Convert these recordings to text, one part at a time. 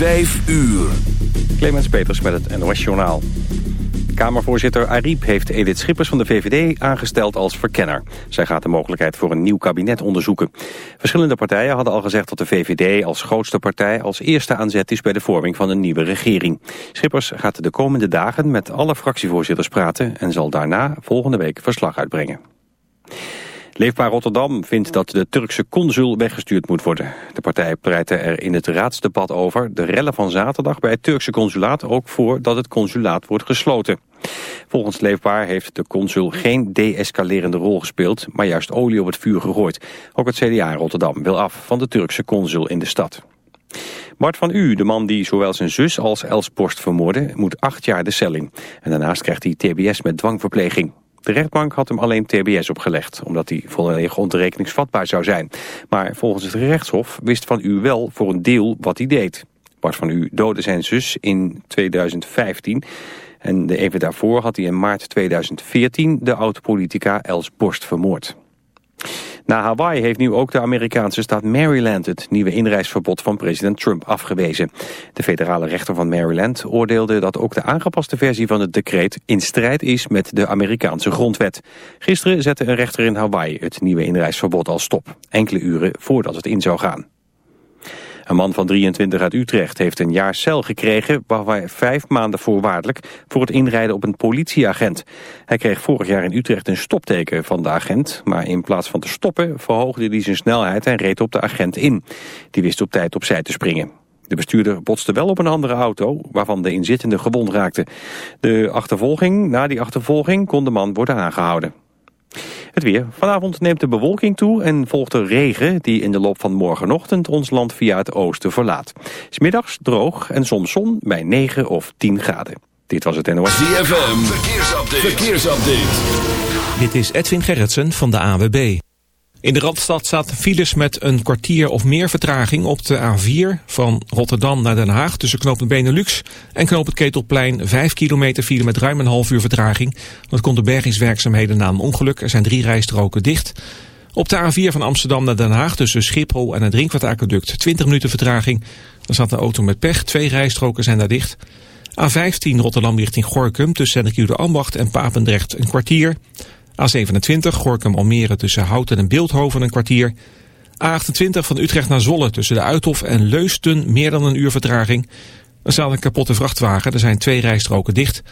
Vijf uur. Clemens Peters met het NOS Journaal. Kamervoorzitter Ariep heeft Edith Schippers van de VVD aangesteld als verkenner. Zij gaat de mogelijkheid voor een nieuw kabinet onderzoeken. Verschillende partijen hadden al gezegd dat de VVD als grootste partij als eerste aanzet is bij de vorming van een nieuwe regering. Schippers gaat de komende dagen met alle fractievoorzitters praten en zal daarna volgende week verslag uitbrengen. Leefbaar Rotterdam vindt dat de Turkse consul weggestuurd moet worden. De partij preitte er in het raadsdebat over de rellen van zaterdag bij het Turkse consulaat ook voor dat het consulaat wordt gesloten. Volgens Leefbaar heeft de consul geen de-escalerende rol gespeeld, maar juist olie op het vuur gegooid. Ook het CDA Rotterdam wil af van de Turkse consul in de stad. Bart van U, de man die zowel zijn zus als Els Borst vermoordde, moet acht jaar de cel in. En daarnaast krijgt hij tbs met dwangverpleging. De rechtbank had hem alleen tbs opgelegd, omdat hij volledig ontoerekeningsvatbaar zou zijn. Maar volgens het rechtshof wist Van U wel voor een deel wat hij deed. Bart van U doodde zijn zus in 2015 en de even daarvoor had hij in maart 2014 de oud-politica Els Borst vermoord. Na Hawaii heeft nu ook de Amerikaanse staat Maryland het nieuwe inreisverbod van president Trump afgewezen. De federale rechter van Maryland oordeelde dat ook de aangepaste versie van het decreet in strijd is met de Amerikaanse grondwet. Gisteren zette een rechter in Hawaii het nieuwe inreisverbod al stop, enkele uren voordat het in zou gaan. Een man van 23 uit Utrecht heeft een jaar cel gekregen... waarbij vijf maanden voorwaardelijk voor het inrijden op een politieagent. Hij kreeg vorig jaar in Utrecht een stopteken van de agent... maar in plaats van te stoppen verhoogde hij zijn snelheid en reed op de agent in. Die wist op tijd opzij te springen. De bestuurder botste wel op een andere auto, waarvan de inzittende gewond raakte. De achtervolging, na die achtervolging kon de man worden aangehouden. Het weer. Vanavond neemt de bewolking toe en volgt er regen die in de loop van morgenochtend ons land via het oosten verlaat. Smiddags droog en soms zon bij 9 of 10 graden. Dit was het NOS. ZFM. Verkeersupdate. Verkeersupdate. Dit is Edwin Gerritsen van de AWB. In de Radstad staat files met een kwartier of meer vertraging op de A4 van Rotterdam naar Den Haag tussen knooppunt Benelux en knooppunt Ketelplein 5 kilometer file met ruim een half uur vertraging. Dat komt de bergingswerkzaamheden na een ongeluk. Er zijn drie rijstroken dicht. Op de A4 van Amsterdam naar Den Haag tussen Schiphol en het Drinkwaterqueduct 20 minuten vertraging. Dan staat een auto met pech, twee rijstroken zijn daar dicht. A15 Rotterdam richting Gorkum tussen Sennekieu Ambacht en Papendrecht een kwartier. A27 Gorkum Almere tussen Houten en Beeldhoven een kwartier. A28 van Utrecht naar Zolle tussen de Uithof en Leusden meer dan een uur vertraging. Er staat een kapotte vrachtwagen, er zijn twee rijstroken dicht.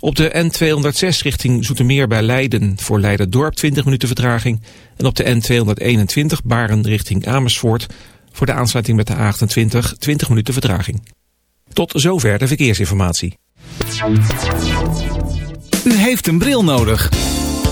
Op de N206 richting Zoetermeer bij Leiden voor Leiden-Dorp 20 minuten vertraging. En op de N221 Baren richting Amersfoort voor de aansluiting met de A28 20 minuten vertraging. Tot zover de verkeersinformatie. U heeft een bril nodig.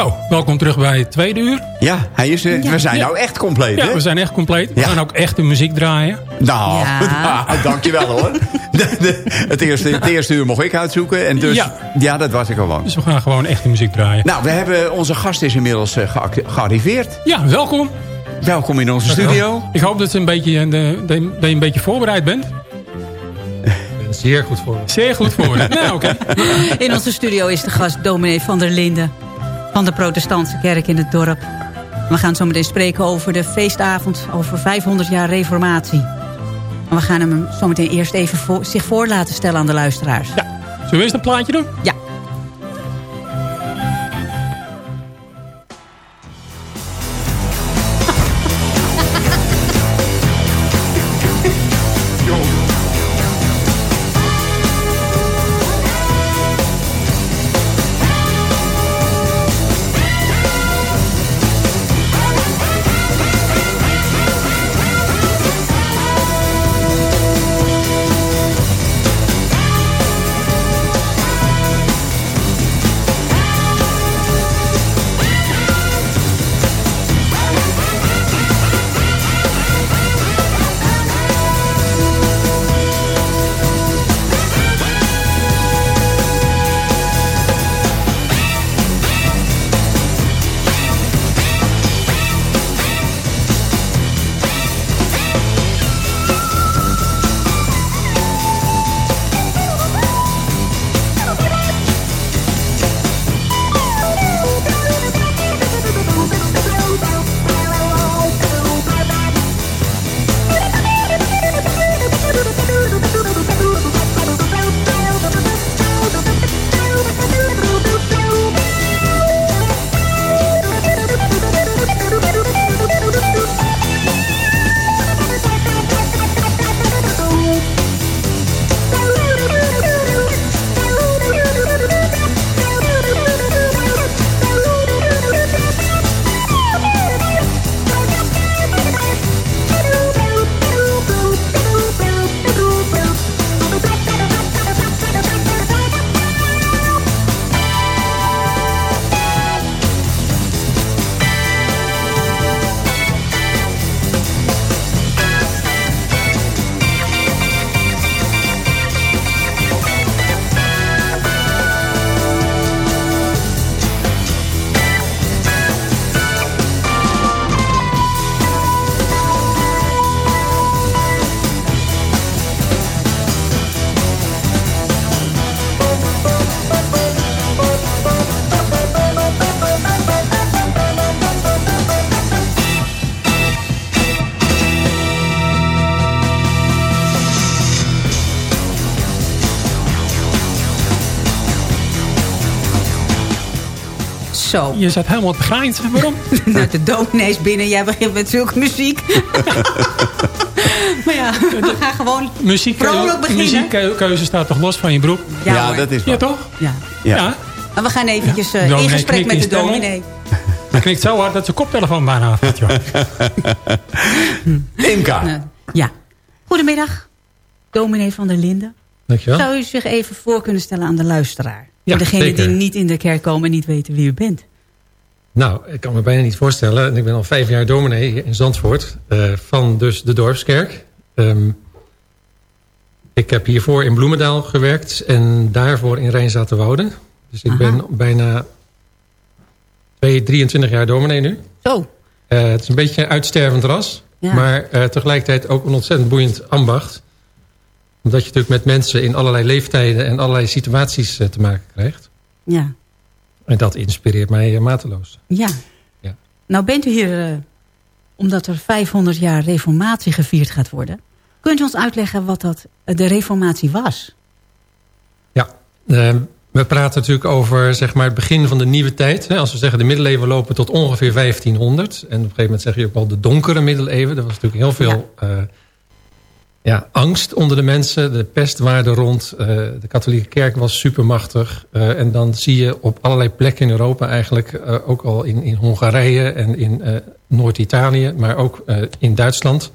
Zo, welkom terug bij het tweede uur. Ja, hij is, eh, we zijn nou echt compleet, Ja, hè? we zijn echt compleet. We Ja. gaan ook echte muziek draaien. Nou, Ja. nou, dankjewel hoor. De- de- het, eerste, het eerste uur mocht ik uitzoeken. En dus, ja. Ja. dat was ik al lang. Dus we gaan gewoon echte muziek draaien. Nou, we hebben, onze gast is inmiddels eh, gearriveerd. Ja, welkom. Welkom in onze studio. Ik hoop dat, ze een beetje, eh, de, dat je een beetje voorbereid bent. Zeer goed voor. Zeer goed voorbereid. nou, oké. In onze studio is de gast dominee van der Linden... van de protestantse kerk in het dorp. We gaan zo meteen spreken over de feestavond... over 500 jaar reformatie. En we gaan hem zo meteen eerst even voor, zich voor laten stellen aan de luisteraars. Zullen we eerst een plaatje doen? Ja. Zo. Je zat helemaal op de grind. Waarom? Nou, de dominees binnen. Jij begint met zulke muziek. maar ja, we gaan gewoon Muziek, vrolijk beginnen. muziekkeuze staat toch los van je broek? Ja, Ja, dat is Ja, waar. toch? Ja. Ja. Ja. En we gaan eventjes eh, in gesprek met de dominee. Hij knikt zo hard dat zijn koptelefoon bijna afgaat, joh. Imka. Ja. Goedemiddag, dominee van der Linden. Dankjewel. Zou u zich even voor kunnen stellen aan de luisteraar? Ja, Voor degenen zeker. die niet in de kerk komen en niet weten wie u bent. Nou, ik kan me bijna niet voorstellen. Ik ben al vijf jaar dominee hier in Zandvoort. eh, van dus de Dorpskerk. Ehm, ik heb hiervoor in Bloemendaal gewerkt. En daarvoor in Rijnzaterwoude. Dus ik Aha. ben bijna twee, 23 jaar dominee nu. Zo. Eh, het is een beetje een uitstervend ras. Ja. Maar eh, tegelijkertijd ook een ontzettend boeiend ambacht. Omdat je natuurlijk met mensen in allerlei leeftijden en allerlei situaties eh, te maken krijgt. Ja. En dat inspireert mij eh, mateloos. Ja. Ja. Nou bent u hier eh, omdat er 500 jaar reformatie gevierd gaat worden. Kunt u ons uitleggen wat dat, de reformatie was? Ja, eh, we praten natuurlijk over zeg maar, het begin van de nieuwe tijd. Als we zeggen de middeleeuwen lopen tot ongeveer 1500. En op een gegeven moment zeg je ook al de donkere middeleeuwen. Er was natuurlijk heel veel ja. Ja, angst onder de mensen. De pest waarde rond. Uh, de katholieke kerk was supermachtig. Uh, en dan zie je op allerlei plekken in Europa eigenlijk... Uh, ook al in, in Hongarije en in Noord-Italië... maar ook in Duitsland...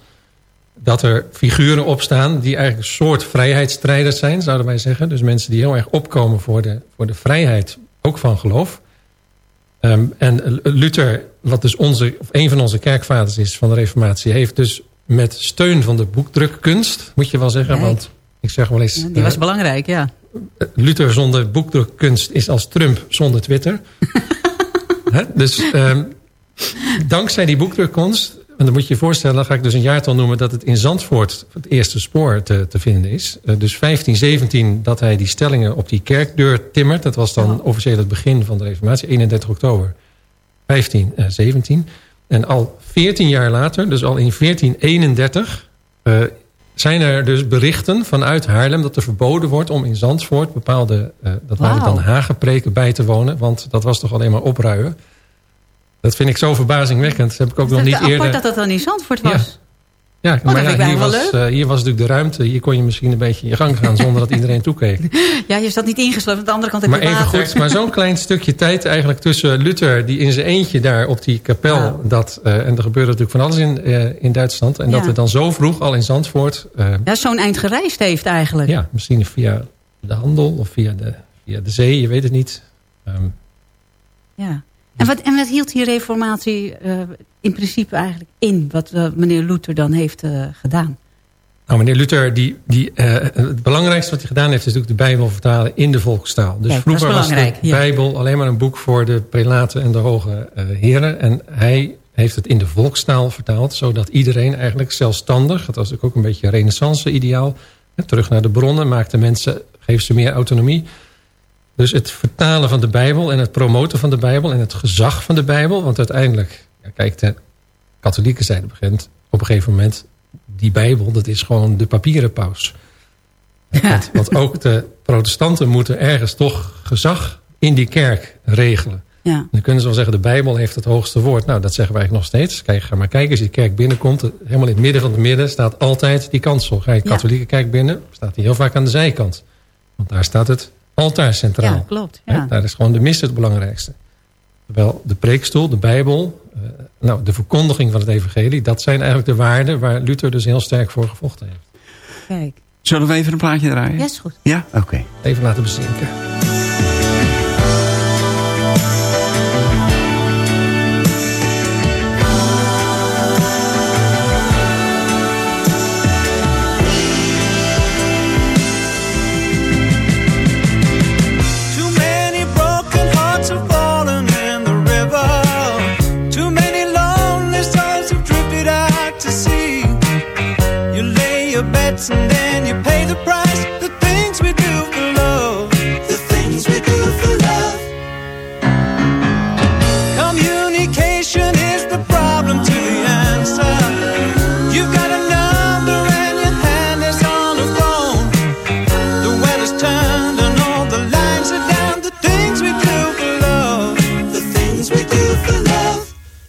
dat er figuren opstaan die eigenlijk een soort vrijheidsstrijders zijn... zouden wij zeggen. Dus mensen die heel erg opkomen voor de, voor de vrijheid, ook van geloof. Ehm, en Luther, wat dus onze, of een van onze kerkvaders is van de reformatie... heeft dus met steun van de boekdrukkunst, moet je wel zeggen... Kijk. want ik zeg wel eens... Die was eh, belangrijk, ja. Luther zonder boekdrukkunst is als Trump zonder Twitter. Hè? Dus ehm, dankzij die boekdrukkunst... en dan moet je je voorstellen, dan ga ik dus een jaartal noemen... dat het in Zandvoort het eerste spoor te, te vinden is. Eh, dus 1517 dat hij die stellingen op die kerkdeur timmert. Dat was dan officieel het begin van de reformatie. 31 oktober 1517. En al 14 jaar later, dus al in 1431... eh, zijn er dus berichten vanuit Haarlem dat er verboden wordt om in Zandvoort bepaalde, eh, dat waren Wauw. dan Hagenpreken bij te wonen. Want dat was toch alleen maar opruien. Dat vind ik zo verbazingwekkend. Dat heb ik ook nog Het niet eerder... dat dat dan in Zandvoort was. Ja, dat maar ja, hier, was, eh, hier was natuurlijk de ruimte. Hier kon je misschien een beetje je gang gaan zonder dat iedereen toekeek. Ja, je zat niet ingesloten. Aan de andere kant heb Maar je even water. goed, maar zo'n klein stukje tijd eigenlijk tussen Luther... die in zijn eentje daar op die kapel... Ja. Dat, eh, en er gebeurde natuurlijk van alles in, eh, in Duitsland... en dat we dan zo vroeg al in Zandvoort... Ja, zo'n eind gereisd heeft eigenlijk. ja, misschien via de handel of via de, via de zee, je weet het niet. Ehm, Ja. En, wat, en wat hield die reformatie eh, in principe eigenlijk in? Wat eh, meneer Luther dan heeft eh, gedaan? Nou, meneer Luther, die, die, het belangrijkste wat hij gedaan heeft... is natuurlijk de Bijbel vertalen in de volkstaal. Dus Kijk, vroeger was de ja. Bijbel alleen maar een boek voor de prelaten en de hoge heren. En hij heeft het in de volkstaal vertaald... zodat iedereen eigenlijk zelfstandig... dat was natuurlijk ook een beetje een renaissance-ideaal... terug naar de bronnen, maakt de mensen, geeft ze meer autonomie... Dus het vertalen van de Bijbel en het promoten van de Bijbel... en het gezag van de Bijbel. Want uiteindelijk, ja, kijk, de katholieken begint op een gegeven moment... die Bijbel, dat is gewoon de papieren paus. Want, want ook de protestanten moeten ergens toch gezag in die kerk regelen. Ja. Dan kunnen ze wel zeggen, de Bijbel heeft het hoogste woord. Nou, dat zeggen wij eigenlijk nog steeds. Kijk, ga maar kijken, als je de kerk binnenkomt... helemaal in het midden van het midden staat altijd die kansel. Ga je de Ja. katholieke kerk binnen, staat die heel vaak aan de zijkant. Want daar staat het altaar centraal. Ja, klopt. Ja. Daar is gewoon de mis het belangrijkste. Terwijl de preekstoel, de Bijbel, eh, nou, de verkondiging van het evangelie... dat zijn eigenlijk de waarden waar Luther dus heel sterk voor gevochten heeft. Kijk. Zullen we even een plaatje draaien? Ja, is goed. Ja? Oké. Even laten bezinken.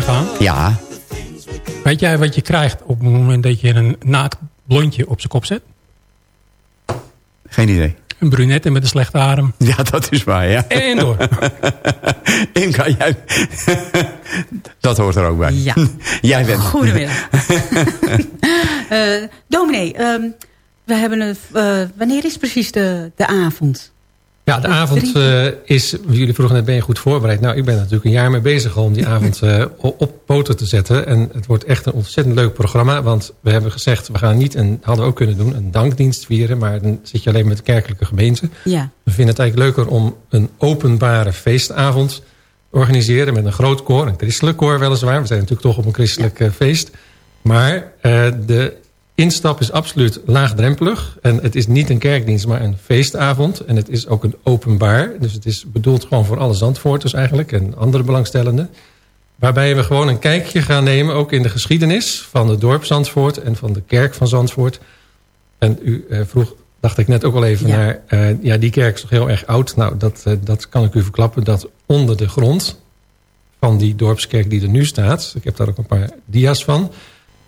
Verder gaan. Ja. Weet jij wat je krijgt op het moment dat je een naakt blondje op zijn kop zet? Geen idee. Een brunette met een slechte adem. Ja, dat is waar, ja. En door. Imka, jij... dat hoort er ook bij. Ja. jij bent... Goedemiddag. Eh dominee, ehm, we hebben een, eh, wanneer is precies de, de avond? Ja, de avond eh, is... Jullie vroegen net, ben je goed voorbereid? Nou, ik ben er natuurlijk een jaar mee bezig om die avond eh, op poten te zetten. En het wordt echt een ontzettend leuk programma. Want we hebben gezegd, we gaan niet, en hadden we ook kunnen doen, een dankdienst vieren. Maar dan zit je alleen met de kerkelijke gemeente. Ja. We vinden het eigenlijk leuker om een openbare feestavond te organiseren. Met een groot koor, een christelijk koor weliswaar. We zijn natuurlijk toch op een christelijk eh, feest. Maar de instap is absoluut laagdrempelig. En het is niet een kerkdienst, maar een feestavond. En het is ook een openbaar. Dus het is bedoeld gewoon voor alle Zandvoorters eigenlijk. En andere belangstellenden. Waarbij we gewoon een kijkje gaan nemen. Ook in de geschiedenis van het dorp Zandvoort. En van de kerk van Zandvoort. En u eh, vroeg, dacht ik net ook al even Ja. naar... eh, ja, die kerk is toch heel erg oud. Nou, dat, eh, dat kan ik u verklappen. Dat onder de grond van die dorpskerk die er nu staat... ik heb daar ook een paar dia's van...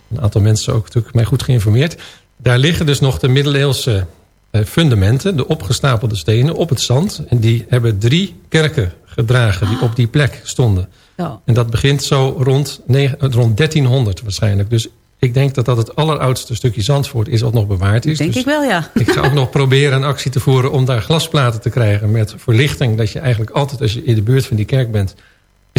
een aantal mensen ook natuurlijk mij goed geïnformeerd... daar liggen dus nog de middeleeuwse eh, fundamenten... de opgestapelde stenen op het zand. En die hebben drie kerken gedragen die op die plek stonden. Ja. En dat begint zo rond, eh, rond 1300 waarschijnlijk. Dus ik denk dat dat het alleroudste stukje Zandvoort is wat nog bewaard is. Denk Dus ik wel, ja. ik ga ook nog proberen een actie te voeren om daar glasplaten te krijgen met verlichting. Dat je eigenlijk altijd als je in de buurt van die kerk bent...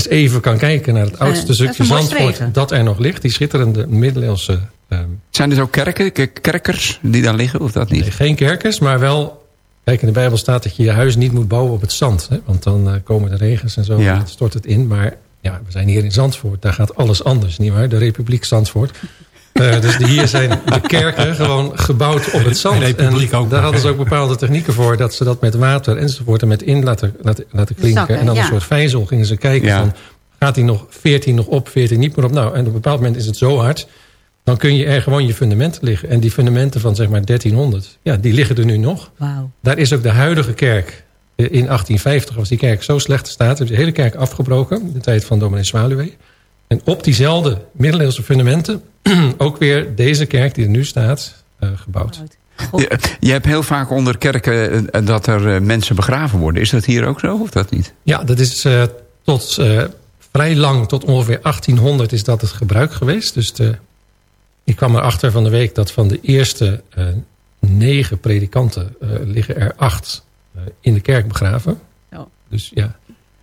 eens even kan kijken naar het oudste dat is stukje Zandvoort dat er nog ligt. Die schitterende middeleeuwse... ehm, Zijn er zo kerken, kerkers die daar liggen of dat niet? nee, geen kerkers, maar wel... Kijk, in de Bijbel staat dat je je huis niet moet bouwen op het zand. Hè? Want dan eh, komen de regens en zo, Ja. en dan stort het in. Maar ja, we zijn hier in Zandvoort. Daar gaat alles anders, nietwaar? De Republiek Zandvoort. Eh, dus hier zijn de kerken gewoon gebouwd op het zand. En ook daar hadden ze ook bepaalde technieken voor... dat ze dat met water enzovoort en met in laten, laten, laten klinken. Zakken, en dan ja. een soort vijzel gingen ze kijken Ja. van... gaat hij nog 14 nog op, 14 niet meer op? Nou, en op een bepaald moment is het zo hard... dan kun je er gewoon je fundamenten liggen. En die fundamenten van zeg maar 1300, ja, die liggen er nu nog. Wauw. Daar is ook de huidige kerk. Eh, In 1850 was die kerk zo slecht staat. Hebben ze de hele kerk afgebroken. In de tijd van dominee Zwaluwe. En op diezelfde middeleeuwse fundamenten. ook weer deze kerk die er nu staat eh, gebouwd. Je, je hebt heel vaak onder kerken eh, dat er eh, mensen begraven worden. Is dat hier ook zo of dat niet? Ja, dat is eh, tot eh, vrij lang, tot ongeveer 1800 is dat het gebruik geweest. Dus de, ik kwam erachter van de week dat van de eerste eh, negen predikanten eh, liggen er acht eh, in de kerk begraven. Ja. Dus ja.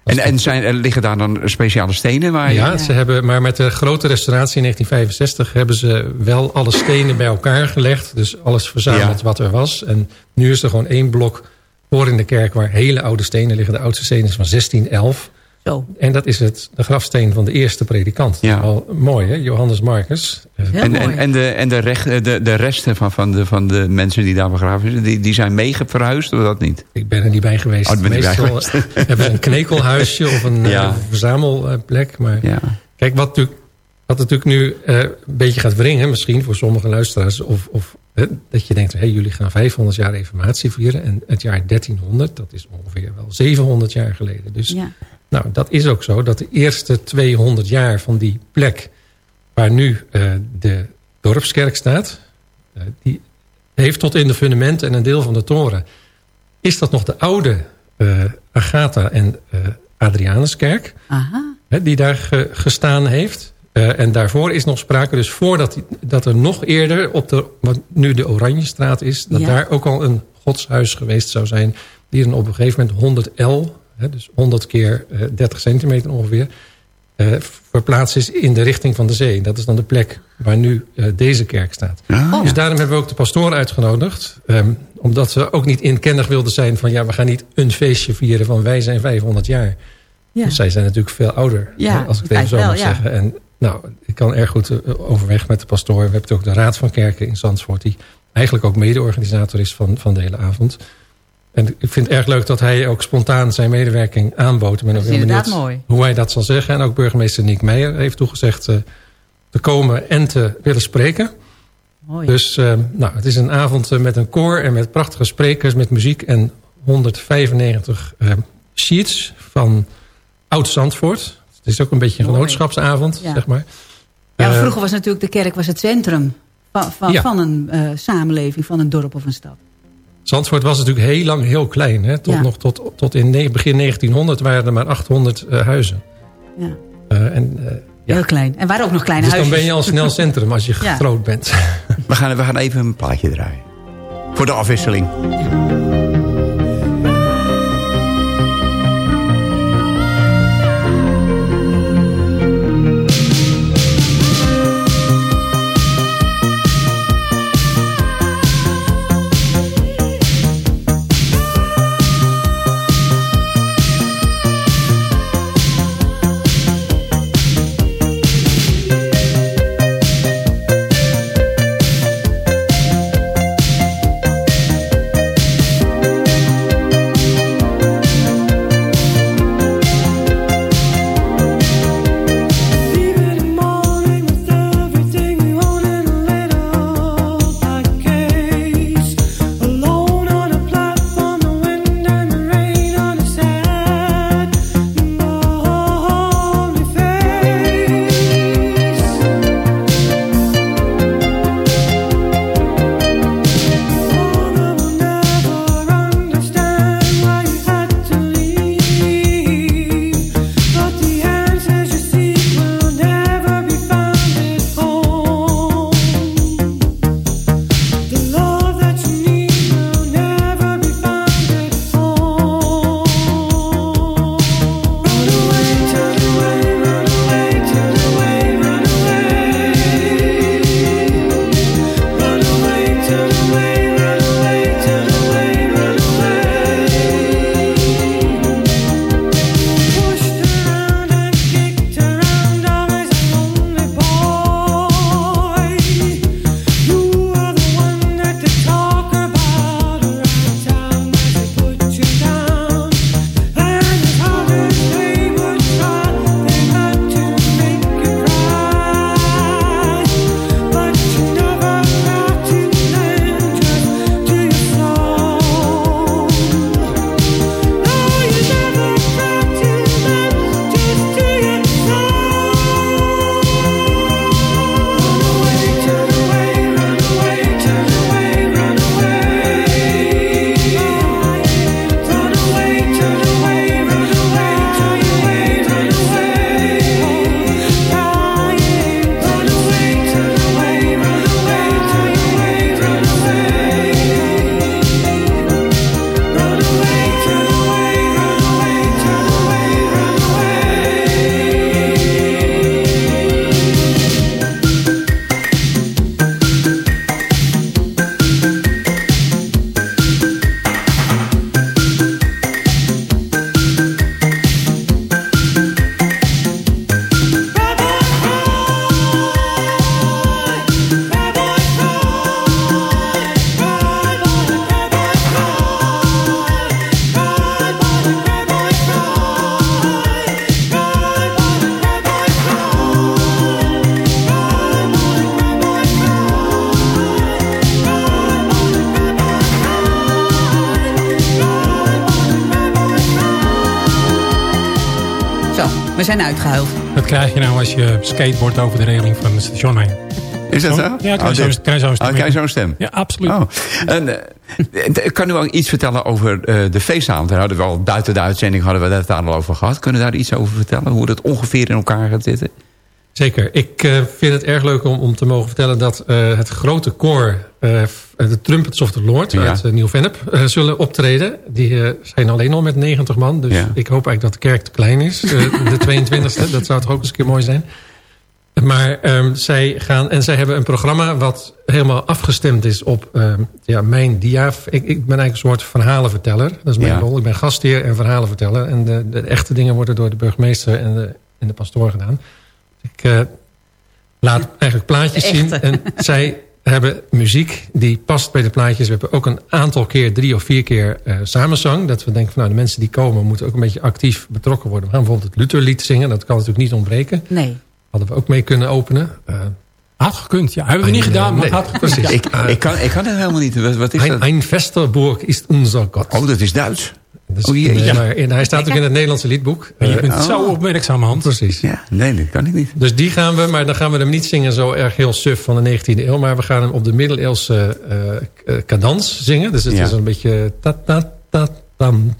En, en zijn, er liggen daar dan speciale stenen waar je... Ja, ze hebben, maar met de grote restauratie in 1965 hebben ze wel alle stenen bij elkaar gelegd. Dus alles verzameld Ja. wat er was. En nu is er gewoon één blok voor in de kerk waar hele oude stenen liggen. De oudste steen is van 1611. Zo. En dat is het, de grafsteen van de eerste predikant. Ja. Al mooi hè, Johannes Marcus. Heel En, mooi. en, en, de, en de, recht, de, de resten van, van, de, van de mensen die daar begraven zijn... die, die zijn meeverhuisd of dat niet? Ik ben er niet bij geweest. Oh, ben bij Meestal eh, hebben ze een knekelhuisje of een Ja. eh, verzamelplek. Maar Ja. Kijk, wat natuurlijk, wat natuurlijk nu eh, een beetje gaat wringen, misschien voor sommige luisteraars, of, of hè, dat je denkt, hey, jullie gaan 500 jaar reformatie vieren en het jaar 1300, dat is ongeveer wel 700 jaar geleden. Dus Ja. Nou, dat is ook zo, dat de eerste 200 jaar van die plek waar nu eh, de dorpskerk staat, eh, die heeft tot in de fundamenten en een deel van de toren, is dat nog de oude eh, Agatha en Adrianuskerk Aha. die daar ge- gestaan heeft. En daarvoor is nog sprake, dus voordat die- dat er nog eerder op de, wat nu de Oranjestraat is, dat Ja. daar ook al een godshuis geweest zou zijn, die dan op een gegeven moment 100 L, dus 100 keer eh, 30 centimeter ongeveer, eh, verplaatst is in de richting van de zee. Dat is dan de plek waar nu eh, deze kerk staat. Ah, Dus daarom hebben we ook de pastoor uitgenodigd. ehm, omdat we ook niet inkennig wilden zijn van... ja, we gaan niet een feestje vieren van wij zijn 500 jaar. Ja. Dus zij zijn natuurlijk veel ouder, Ja, hè, als ik het even zo wel, mag ja. zeggen. En nou, ik kan erg goed eh, overweg met de pastoor. We hebben ook de Raad van Kerken in Zandvoort... die eigenlijk ook mede-organisator is van, van de hele avond. En ik vind het erg leuk dat hij ook spontaan zijn medewerking aanbood. Ik ben Dat ook is inderdaad benieuwd mooi. hoe hij dat zal zeggen. En ook burgemeester Nick Meijer heeft toegezegd eh, te komen en te willen spreken. Mooi. Dus eh, nou, het is een avond eh, met een koor en met prachtige sprekers, met muziek en 195 eh, sheets van Oud-Zandvoort. Het is ook een beetje een Mooi. genootschapsavond, Ja. zeg maar. Ja, vroeger was natuurlijk de kerk was het centrum van, van, Ja. van een samenleving, van een dorp of een stad. Zandvoort was natuurlijk heel lang heel klein. Hè? Tot, Ja. nog, tot, tot in begin 1900 waren er maar 800 eh, huizen. Ja. Eh, en, eh, ja. Heel klein. En waren ook nog kleine Dus dan huisjes. ben je al snel centrum als je Ja. groot bent. We gaan, we gaan even een plaatje draaien. Voor de afwisseling. Dat krijg je nou als je skateboard over de regeling van het station heen. Is dat zo? Ja, krijg Oh, zo'n zo'n stem. Oh, krijg je zo'n stem? Ja, absoluut. Oh. En, ik kan u wel iets vertellen over eh, de feestavond? Daar hadden we al buiten de uitzending hadden we het daar al over gehad. Kunnen we daar iets over vertellen? Hoe dat ongeveer in elkaar gaat zitten? Zeker. Ik eh, vind het erg leuk om, om te mogen vertellen dat het grote koor, de Trumpets of the Lord Ja. uit uh, Nieuw-Vennep, eh, zullen optreden. Die eh, zijn alleen al met 90 man, dus Ja. ik hoop eigenlijk dat de kerk te klein is. eh, de 22e, dat zou toch ook eens een keer mooi zijn. Maar ehm, zij gaan, en zij hebben een programma wat helemaal afgestemd is op ehm, ja, mijn dia. Ik, ik ben eigenlijk een soort verhalenverteller. Dat is mijn Ja. rol. Ik ben gastheer en verhalenverteller. En de, de echte dingen worden door de burgemeester en de, en de pastoor gedaan. Ik eh, laat eigenlijk plaatjes zien. En zij hebben muziek die past bij de plaatjes. We hebben ook een aantal keer, drie of vier keer eh, samenzang. Dat we denken van nou, de mensen die komen moeten ook een beetje actief betrokken worden. We gaan bijvoorbeeld het Lutherlied zingen. Dat kan natuurlijk niet ontbreken. Nee. Hadden we ook mee kunnen openen. Eh, Had gekund, ja. Hebben we niet gedaan, maar nee, had gekund. precies. Ja. Ik, ik, kan, ik kan het helemaal niet. Wat, wat is Ein, dat? ein Westerburg is unser Gott. Oh, dat is Duits. Dus, Oh, jee, eh, ja. maar in, hij staat ook in het Nederlandse liedboek. En je Eh, bent zo opmerkzaam, Hans. Precies. Ja, nee, dat kan ik niet. Dus die gaan we, maar dan gaan we hem niet zingen zo erg heel suf van de 19e eeuw. Maar we gaan hem op de middeleeuwse eh eh, cadans zingen. Dus het Ja. is een beetje... Ta -ta -ta -tam,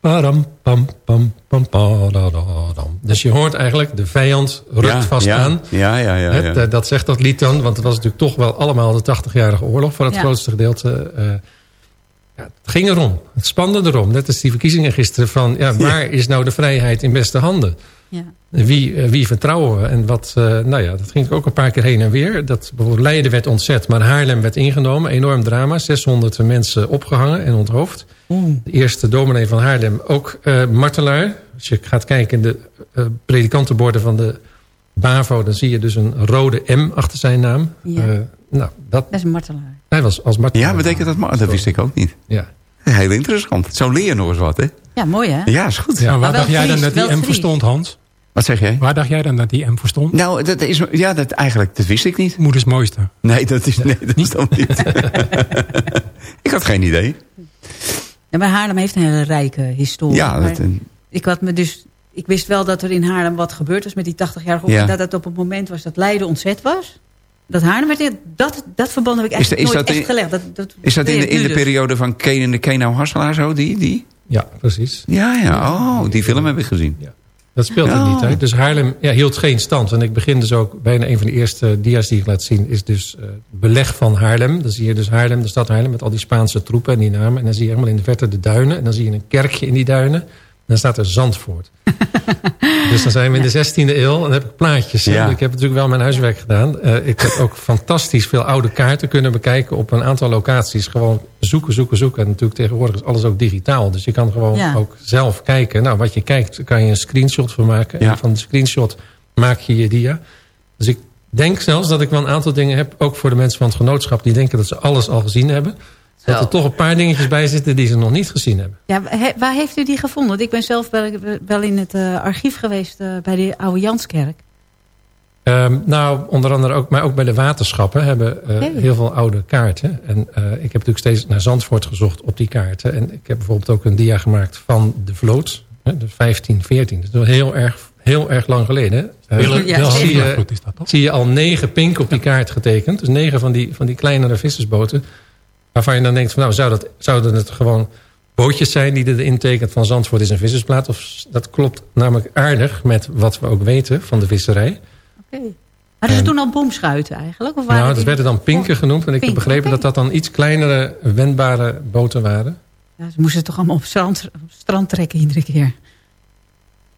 param, pam, pam, pam, parararam. Dus je hoort eigenlijk de vijand rukt Ja, vast ja, aan. Ja, ja, ja. Ja. dat- Dat zegt dat lied dan, want het was natuurlijk toch wel allemaal de 80-jarige oorlog voor het Ja. grootste gedeelte. eh, ja, het ging erom. Het spande erom. Net als die verkiezingen gisteren van, ja, waar is nou de vrijheid in beste handen? Ja. Wie, eh, wie vertrouwen we? En wat, eh, nou ja, dat ging ook een paar keer heen en weer. Dat bijvoorbeeld Leiden werd ontzet, maar Haarlem werd ingenomen. Enorm drama. 600 mensen opgehangen en onthoofd. De eerste dominee van Haarlem, ook eh, martelaar. Als je gaat kijken in de predikantenborden van de BAVO... dan zie je dus een rode M achter zijn naam. Ja. Eh, nou, dat, Dat is een martelaar. Hij was als martelaar. Ja, betekent dat maar? Dat wist ik ook niet. Ja. Heel interessant. Zo leer je nog eens wat, hè? Ja, mooi hè? Ja, is goed. Ja, waar Maar dacht jij dan dat die M voor Fries. stond, Hans? Wat zeg jij? Waar dacht jij dan dat die M voor stond? Nou, dat is, ja, dat, eigenlijk, dat wist ik niet. Moeders mooiste. Nee, dat is, nee, dat is dan niet. ik had geen idee. En bij Haarlem heeft een hele rijke historie. Ja, Maar dat, ik, had me dus, ik wist wel dat er in Haarlem wat gebeurd was met die 80-jarige Ja. ja. Dat het op het moment was dat Leiden ontzet was. Dat Haarlem werd... Dat, dat verband heb ik eigenlijk is nooit dat echt in- gelegd. Dat, dat is dat in de, in de dus. periode van Keen en de Kenau Hasselaar zo? Die, die? ja, precies. Ja, ja. Oh, die film heb ik gezien. Dat speelt er Oh. niet uit. Dus Haarlem ja, hield geen stand. En ik begin dus ook, bijna een van de eerste dia's die ik laat zien... is dus eh, beleg van Haarlem. Dan zie je dus Haarlem, de stad Haarlem... met al die Spaanse troepen en die namen. En dan zie je helemaal in de verte de duinen. En dan zie je een kerkje in die duinen. Dan staat er Zandvoort. dus dan zijn we in de 16e eeuw. En dan heb ik plaatjes. Ja. Ik heb natuurlijk wel mijn huiswerk gedaan. Eh, ik heb ook fantastisch veel oude kaarten kunnen bekijken... op een aantal locaties. Gewoon zoeken, zoeken, zoeken. En natuurlijk tegenwoordig is alles ook digitaal. Dus je kan gewoon Ja. ook zelf kijken. Nou, wat je kijkt, kan je een screenshot van maken. Ja. En van de screenshot maak je je dia. Dus ik denk zelfs dat ik wel een aantal dingen heb... ook voor de mensen van het genootschap... die denken dat ze alles al gezien hebben. Dat er toch een paar dingetjes bij zitten die ze nog niet gezien hebben. Ja, he- waar heeft u die gevonden? Want ik ben zelf wel, wel in het eh, archief geweest eh, bij de oude Janskerk. Ehm, nou, onder andere ook, maar ook bij de waterschappen hebben eh, Oké. heel veel oude kaarten. En eh, ik heb natuurlijk steeds naar Zandvoort gezocht op die kaarten. En ik heb bijvoorbeeld ook een dia gemaakt van de vloot. Hè, de 1514. Dat is wel heel erg, heel erg lang geleden. Ja, dan zeker. zie, je, Vloed is dat toch? zie je al negen pink op die kaart getekend. Dus negen van die, van die kleinere vissersboten. Waarvan je dan denkt, van, nou, zou dat, zouden het gewoon bootjes zijn die erin tekent van Zandvoort is een vissersplaat? Of dat klopt namelijk aardig met wat we ook weten van de visserij. Oké. Hadden ze En- toen al bomschuiten eigenlijk? Of waren Nou, dat die- werden dan pinken genoemd. En ik heb begrepen dat dat dan iets kleinere, wendbare boten waren. Ja, ze moesten toch allemaal op strand, op strand trekken iedere keer.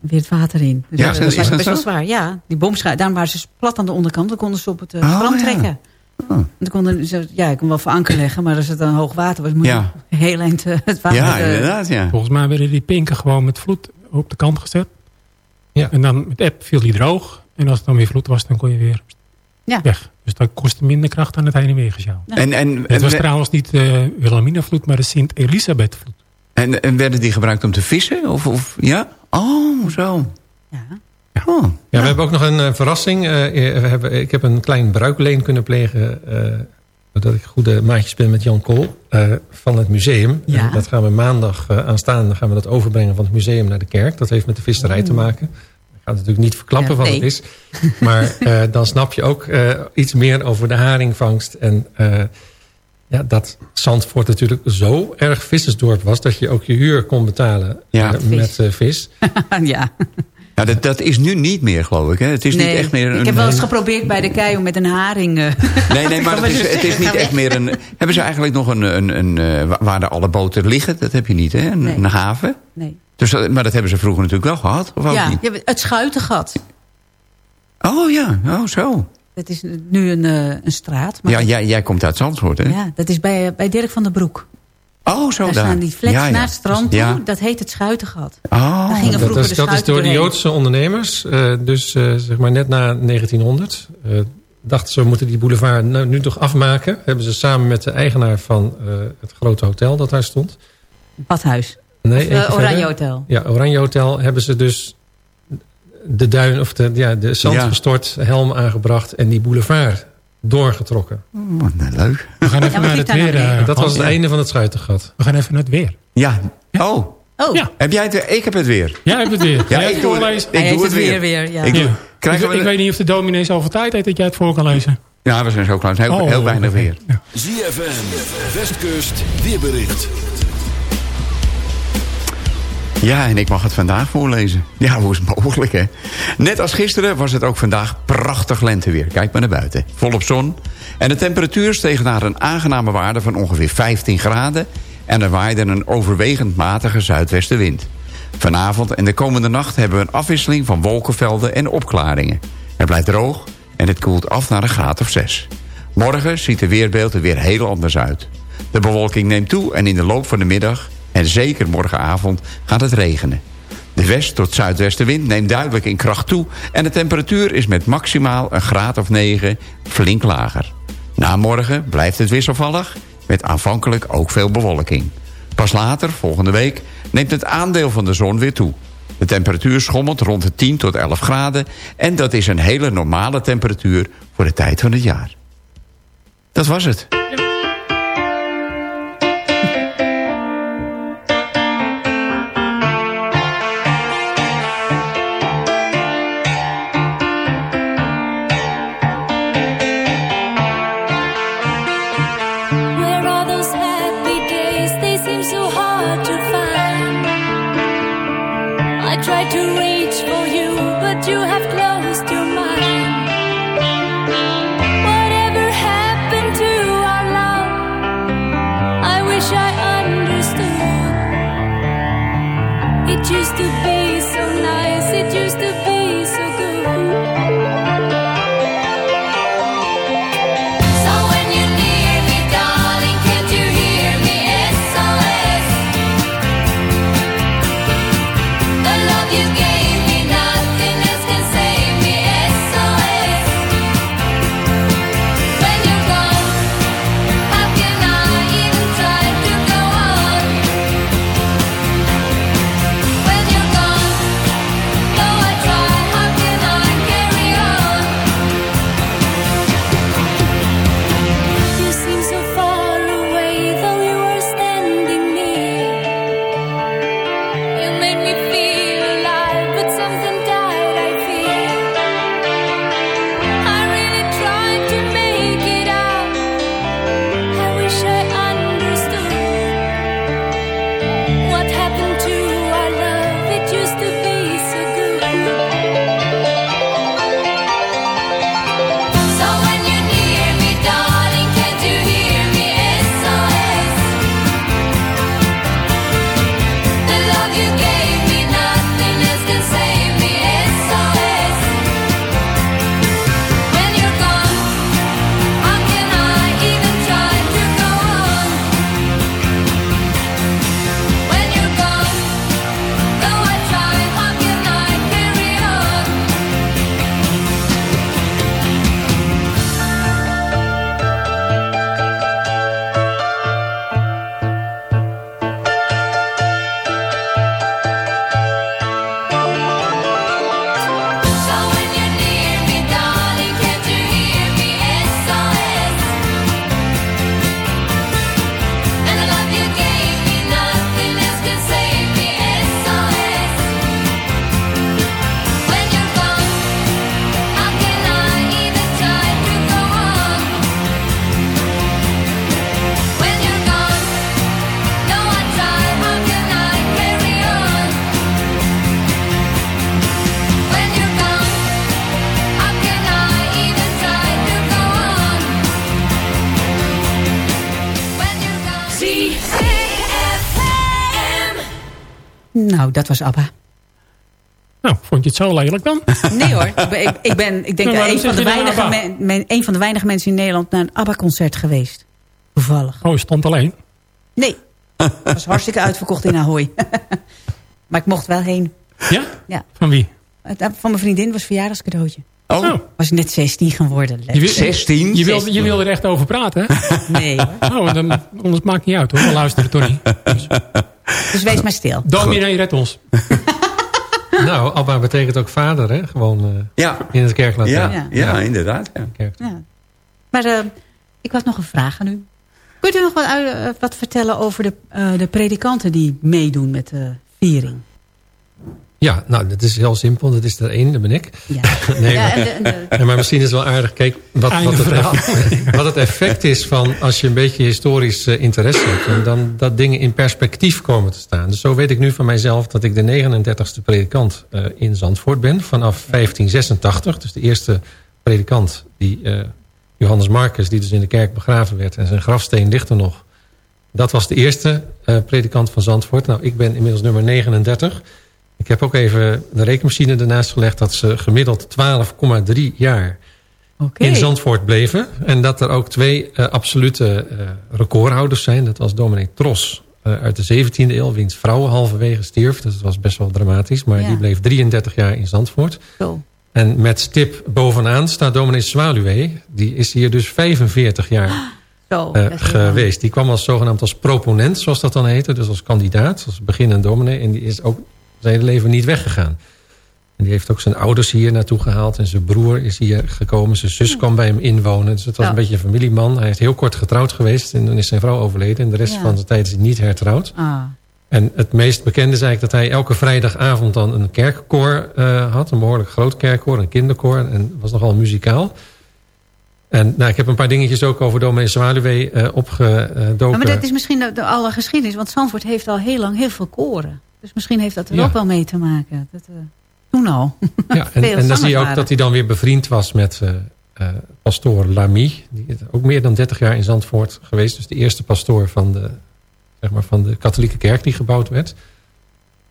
Weer het water in. Dus Ja, dat is best wel zo? zwaar. Ja, die bomschuiten. Daarom waren ze plat aan de onderkant. Dan konden ze op het eh, Oh, strand ja. Oh. Dan konden ze, ja, ik kon wel voor anker leggen. Maar als het dan hoog water was, moet je Ja. heel eind eh, het water... Ja, inderdaad, ja. Volgens mij werden die pinken gewoon met vloed op de kant gezet. Ja. En dan met app viel die droog. En als het dan weer vloed was, dan kon je weer Ja. weg. Dus dat kostte minder kracht aan het heen en weer gesjouw. En, en, Het was en, trouwens niet de Wilhelminavloed, maar de Sint-Elisabethvloed. en, en werden die gebruikt om te vissen? Of, of, ja? Oh, zo. ja. Oh. Ja, we hebben ook nog een eh, verrassing. Eh, we hebben, ik heb een klein bruikleen kunnen plegen... eh, doordat ik goede maatjes ben met Jan Kool eh, van het museum. Ja. Dat gaan we maandag aanstaande gaan we dat overbrengen van het museum naar de kerk. Dat heeft met de visserij te maken. Ik ga natuurlijk niet verklappen Ja, wat het is. Maar uh, dan snap je ook uh, iets meer over de haringvangst. En uh, ja, dat Zandvoort natuurlijk zo erg vissersdorp was... dat je ook je huur kon betalen Ja. met vis. ja. Ja, dat, dat is nu niet meer, geloof ik. Hè? Het is nee, niet echt meer een... ik heb wel eens geprobeerd bij de kei om met een haring... Uh, nee, nee, maar het is, het is niet echt meer een... Hebben ze eigenlijk nog een... een, een uh, waar de alle boten liggen? Dat heb je niet, hè? Een, Nee. een haven? nee. Dus, maar dat hebben ze vroeger natuurlijk wel gehad, of ook Ja, niet? je hebt het Schuitengat. Oh ja, oh zo. Dat is nu een, een straat. Maar Ja, jij, jij komt uit Zandvoort, hè? ja, dat is bij, bij Dirk van der Broek. Oh, zo Daar daar. staan die flats Ja, ja. naar het strand toe. Ja. Dat heet het Schuitengat. Oh, Daar gingen Dat vroeger is, de dat is door de. Joodse ondernemers. eh, dus eh, zeg maar net na 1900. eh, dachten ze, we moeten die boulevard nou, nu toch afmaken. Hebben ze samen met de eigenaar van eh, het grote hotel dat daar stond. Badhuis. Nee, Of, Oranje verder. Hotel. Ja, Oranje Hotel hebben ze dus de duin of de, ja, de zand Ja. gestort, helm aangebracht en die boulevard doorgetrokken. Wat nou leuk. We gaan even Ja, naar het weer. eh, Dat was het einde van het schuitengat. We gaan even naar het weer. Ja. Oh, Oh, Ja. heb jij het weer? Ik heb het weer. Jij hebt het weer. Ja, ik het doe het, ik doe het het weer. weer ja. Ik, doe, Ja. ik, we ik weet niet of de dominee zoveel tijd heeft dat jij het voor kan lezen. Ja, we zijn zo klaar. Heel, Oh, heel weinig weer. Ja. ZFM, Westkust, weerbericht. Ja, en ik mag het vandaag voorlezen. Ja, hoe is het mogelijk, hè? Net als gisteren was het ook vandaag prachtig lenteweer. Kijk maar naar buiten. Volop zon. En de temperatuur steeg naar een aangename waarde van ongeveer 15 graden... en er waaide een overwegend matige zuidwestenwind. Vanavond en de komende nacht hebben we een afwisseling van wolkenvelden en opklaringen. Het blijft droog en het koelt af naar een graad of 6. Morgen ziet de weerbeeld er weer heel anders uit. De bewolking neemt toe en in de loop van de middag... en zeker morgenavond gaat het regenen. De west- tot zuidwestenwind neemt duidelijk in kracht toe... en de temperatuur is met maximaal een graad of 9 flink lager. Na morgen blijft het wisselvallig, met aanvankelijk ook veel bewolking. Pas later, volgende week, neemt het aandeel van de zon weer toe. De temperatuur schommelt rond de 10 tot 11 graden... en dat is een hele normale temperatuur voor de tijd van het jaar. Dat was het. Dat was ABBA. Nou, vond je het zo lelijk dan? Nee hoor, ik ben, ik, ben ik denk Nou, een, van de dan weinige ABBA? men- men- een van de weinige mensen in Nederland... naar een ABBA-concert geweest. Toevallig. Oh, je stond alleen. Nee, het was hartstikke uitverkocht in Ahoy. maar ik mocht wel heen. Ja? Ja. Van wie? Van mijn vriendin was verjaardagscadeautje. Oh, Was net 16 geworden. Je wil- 16? Je wilde, je wilde er echt over praten, hè? Nee hoor. Oh, dan, anders maakt het niet uit, hoor. We luisteren toch niet. Dus wees maar stil. Dominee, red ons. Nou, Abba betekent ook vader, hè? Gewoon eh, Ja, in het kerklatijn. ja, Ja. ja, inderdaad. Ja. Kerk. Ja. Maar eh, ik had nog een vraag aan u. Kunt u nog wat, eh, wat vertellen over de, eh, de predikanten die meedoen met de viering? Ja, nou, dat is heel simpel. Dat is er één, dat ben ik. Ja. nee, Ja, maar, en de- en de- Nee, maar misschien is het wel aardig. Kijk, wat, wat, het, verhaal. eff- wat het effect is van als je een beetje historisch eh, interesse hebt. En dan dat dingen in perspectief komen te staan. Dus zo weet ik nu van mijzelf dat ik de 39ste predikant eh, in Zandvoort ben. Vanaf 1586. Dus de eerste predikant die eh, Johannes Marcus, die dus in de kerk begraven werd. En zijn grafsteen ligt er nog. Dat was de eerste eh, predikant van Zandvoort. Nou, ik ben inmiddels nummer 39. Ik heb ook even de rekenmachine ernaast gelegd... dat ze gemiddeld 12,3 jaar in Zandvoort bleven. En dat er ook twee eh, absolute eh, recordhouders zijn. Dat was dominee Tros eh, uit de 17e eeuw... wiens vrouw halverwege stierf. Dus dat was best wel dramatisch. Maar Ja. die bleef 33 jaar in Zandvoort. En met stip bovenaan staat dominee Zwaluwe. Die is hier dus 45 jaar Zo, geweest. Die kwam als zogenaamd als proponent, zoals dat dan heette. Dus als kandidaat, als beginnend dominee. En die is ook zijn hele leven niet weggegaan. En die heeft ook zijn ouders hier naartoe gehaald. En zijn broer is hier gekomen. Zijn zus kwam bij hem inwonen. Dus het was Ja. een beetje een familieman. Hij is heel kort getrouwd geweest. En dan is zijn vrouw overleden. En de rest Ja. van de tijd is hij niet hertrouwd. Ah. En het meest bekende is eigenlijk dat hij elke vrijdagavond dan een kerkkoor eh, had. Een behoorlijk groot kerkkoor, een kinderkoor. En was nogal muzikaal. En nou, ik heb een paar dingetjes ook over dominee Zwaluwe eh opgedoken. Ja, maar dat is misschien de, de alle geschiedenis. Want Zandvoort heeft al heel lang heel veel koren. Dus misschien heeft dat er Ja. ook wel mee te maken. Dat, eh, toen al. Ja, en, en dan zie je ook dat hij dan weer bevriend was met eh eh, pastoor Lamy. Die is ook meer dan 30 jaar in Zandvoort geweest. Dus de eerste pastoor van de, zeg maar, van de katholieke kerk die gebouwd werd.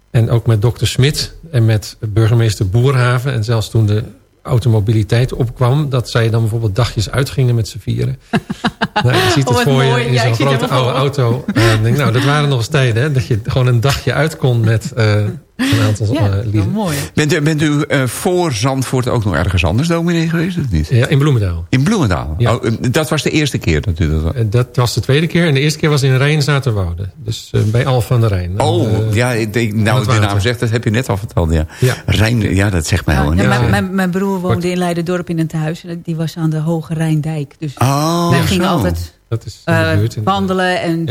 En ook met dokter Smit en met burgemeester Boerhaven. En zelfs toen de automobiliteit opkwam... dat zij dan bijvoorbeeld dagjes uitgingen met z'n vieren. nou, je ziet Oh, het wat voor mooi. je in Ja, zo'n grote oude auto. Denk, nou, dat waren nog eens tijden. Hè, dat je gewoon een dagje uit kon met eh, een aantal Ja, eh, lieden. mooi. Bent u, bent u eh, voor Zandvoort ook nog ergens anders dominee geweest of niet? Ja, in Bloemendaal. In Bloemendaal? Ja. Oh, eh, dat was de eerste keer natuurlijk. Dat was de tweede keer. En de eerste keer was in Rijnzaterwoude. Dus bij Alphen aan de Rijn. Oh, ja, ik nou, de naam zegt, dat heb je net al verteld. Ja. Ja. Rijn, ja, dat zegt mij Ja, wel. ja, Ja, mijn, mijn, mijn broer woonde in Leiderdorp in een tehuis. En die was aan de Hoge Rijndijk. Dus Oh, wij zo. gingen altijd Dat is in de buurt. in de- wandelen en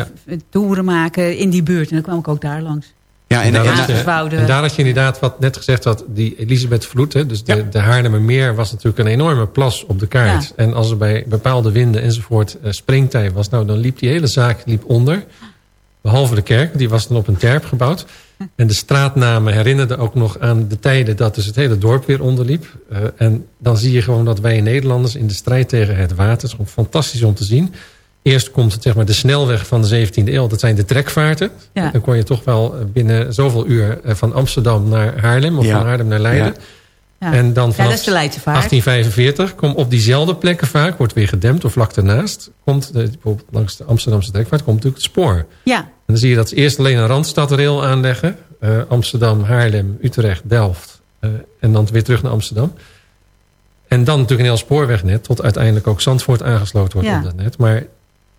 toeren maken in die buurt. En dan kwam ik ook daar langs. Ja, en, En daar, en- had je, Hagerswoude. en daar had je inderdaad wat net gezegd had, die Elisabeth Vloed, hè, dus de, Ja. de Haarlemmermeer was natuurlijk een enorme plas op de kaart. Ja. En als er bij bepaalde winden enzovoort eh, springtij was, nou dan liep die hele zaak liep onder. Behalve de kerk, die was dan op een terp gebouwd. En de straatnamen herinnerden ook nog aan de tijden dat dus het hele dorp weer onderliep. Eh, en dan zie je gewoon dat wij Nederlanders in de strijd tegen het water, het is gewoon fantastisch om te zien. Eerst komt zeg maar, de snelweg van de 17e eeuw. Dat zijn de trekvaarten. Ja. Dan kon je toch wel eh, binnen zoveel uur eh, van Amsterdam naar Haarlem. Of Ja. van Haarlem naar Leiden. Ja. En dan ja, vanaf dat is de Leidse vaart. 1845 komt op diezelfde plekken vaak, wordt weer gedempt of vlak daarnaast, komt de, bijvoorbeeld langs de Amsterdamse trekvaart, komt natuurlijk het spoor. Ja, En dan zie je dat ze eerst alleen een randstadrail aanleggen. eh, Amsterdam, Haarlem, Utrecht, Delft. eh, en dan weer terug naar Amsterdam. En dan natuurlijk een heel spoorwegnet, tot uiteindelijk ook Zandvoort aangesloten wordt Ja. op dat net. Maar